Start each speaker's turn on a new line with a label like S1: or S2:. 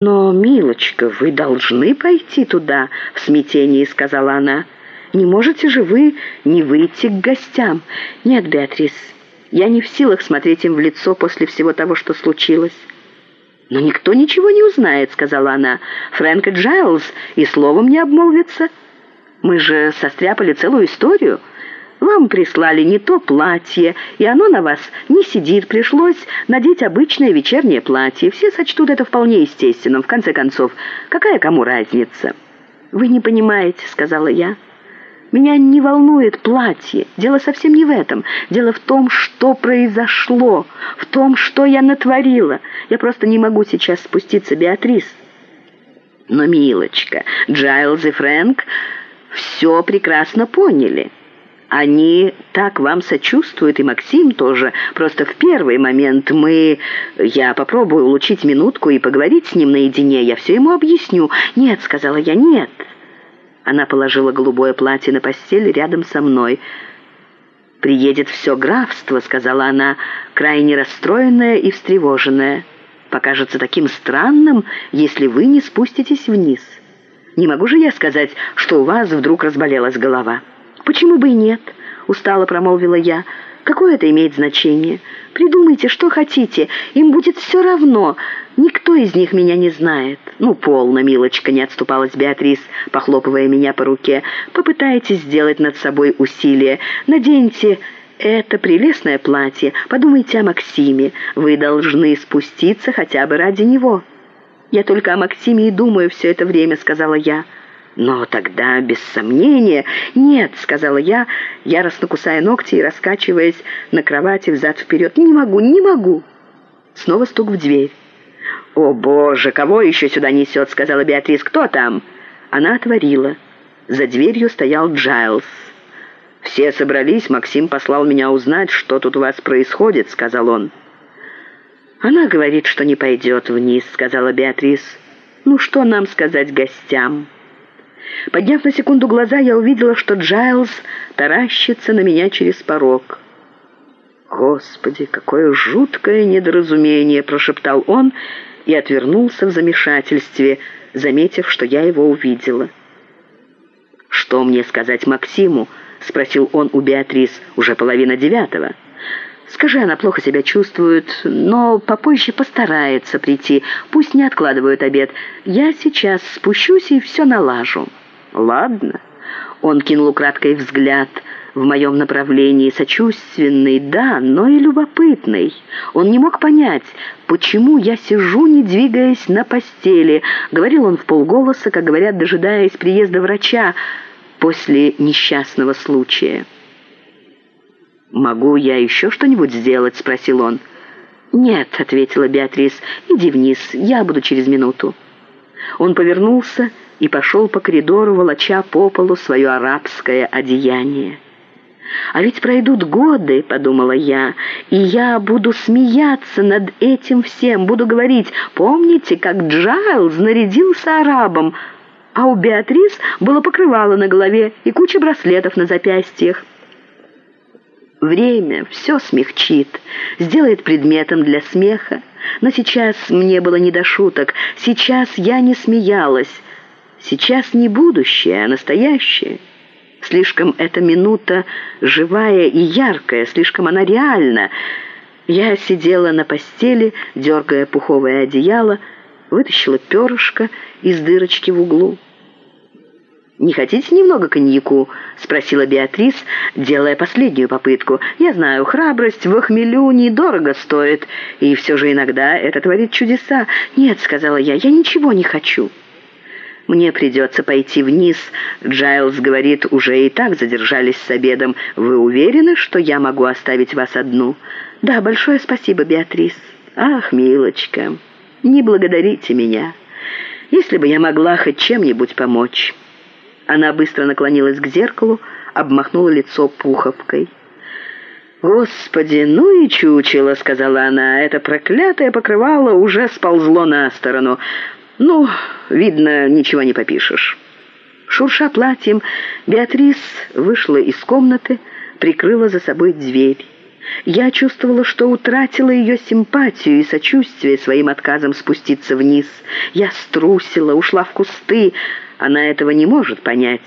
S1: «Но, милочка, вы должны пойти туда», — в смятении сказала она. «Не можете же вы не выйти к гостям?» «Нет, Беатрис, я не в силах смотреть им в лицо после всего того, что случилось». «Но никто ничего не узнает», — сказала она. «Фрэнк иАйлз и словом не обмолвятся. Мы же состряпали целую историю». Вам прислали не то платье, и оно на вас не сидит. Пришлось надеть обычное вечернее платье. Все сочтут это вполне естественным. В конце концов, какая кому разница?» «Вы не понимаете», — сказала я. «Меня не волнует платье. Дело совсем не в этом. Дело в том, что произошло, в том, что я натворила. Я просто не могу сейчас спуститься, Беатрис». «Но, милочка, Джайлз иРэнк все прекрасно поняли». Они так вам сочувствуют, и Максим тоже. Просто в первый момент мы... Я попробую улучшить минутку и поговорить с ним наедине. Я все ему объясню. «Нет», — сказала я, — «нет». Она положила голубое платье на постель рядом со мной. «Приедет все графство», — сказала она, крайне расстроенная и встревоженная. «Покажется таким странным, если вы не спуститесь вниз. Не могу же я сказать, что у вас вдруг разболелась голова». «Почему бы и нет?» — устало промолвила я. «Какое это имеет значение? Придумайте, что хотите. Им будет все равно. Никто из них меня не знает». «Ну, полно, милочка», — не отступалась Беатрис, похлопывая меня по руке. «Попытайтесь сделать над собой усилие. Наденьте...» «Это прелестное платье. Подумайте о Максиме. Вы должны спуститься хотя бы ради него». «Я только о Максиме и думаю все это время», — сказала я. «Но тогда, без сомнения...» «Нет», — сказала я, яростно кусая ногти и раскачиваясь на кровати взад-вперед. «Не могу, не могу!» Снова стук в дверь. «О, Боже, кого еще сюда несет?» — сказала Beatrice. «Кто там?» Она отворила. За дверью стоял Джайлз. «Все собрались, Максим послал меня узнать, что тут у вас происходит», — сказал он. «Она говорит, что не пойдет вниз», — сказала Беатрис. «Ну, что нам сказать гостям?» Подняв на секунду глаза, я увидела, что Джайлз таращится на меня через порог. «Господи, какое жуткое недоразумение!» — прошептал он и отвернулся в замешательстве, заметив, что я его увидела. «Что мне сказатьМаксиму?» — спросил он уАтрис уже половина девятого. «Скажи, она плохо себя чувствует, но попозже постарается прийти. Пусть не откладывают обед. Я сейчас спущусь и все налажу». «Ладно». Он кинул украдкой взгляд в моем направлении, сочувственный, да, но и любопытный. Он не мог понять, почему я сижу, не двигаясь на постели. Говорил он в полголоса, как говорят, дожидаясь приезда врача после несчастного случая. «Могу я еще что-нибудь сделать?» — спросил он. «Нет», — ответила Беатрис, — «иди вниз, я буду через минуту». Он повернулся и пошел по коридору, волоча по полу свое арабское одеяние. «А ведь пройдут годы», — подумала я, — «и я буду смеяться над этим всем, буду говорить, помните, как Джайлз нарядился арабом, а у Беатрис было покрывало на голове и куча браслетов на запястьях». Время все смягчит, сделает предметом для смеха. Но сейчас мне было не до шуток, сейчас я не смеялась. Сейчас не будущее, а настоящее. Слишком эта минута живая и яркая, слишком она реальна. Я сидела на постели, дергая пуховое одеяло, вытащила перышко из дырочки в углу. «Не хотите немного коньяку?» — спросила Беатрис, делая последнюю попытку. «Я знаю, храбрость в охмелю недорого стоит, и все же иногда это творит чудеса». «Нет», — сказала я, — «я ничего не хочу». «Мне придется пойти вниз», — Джайлз говорит, уже и так задержались с обедом. «Вы уверены, что я могу оставить вас одну?» «Да, большое спасибо, Беатрис». «Ах, милочка, не благодарите меня. Если бы я могла хоть чем-нибудь помочь». Она быстро наклонилась к зеркалу, обмахнула лицо пуховкой. «Господи, ну и чучело», — сказала она, — «это проклятое покрывало уже сползло на сторону. Ну, видно, ничего не попишешь». Шурша платьем, Беатрис вышла из комнаты, прикрыла за собой дверь. Я чувствовала, что утратила ее симпатию и сочувствие своим отказом спуститься вниз. Я струсила, ушла в кусты. Она этого не может понять.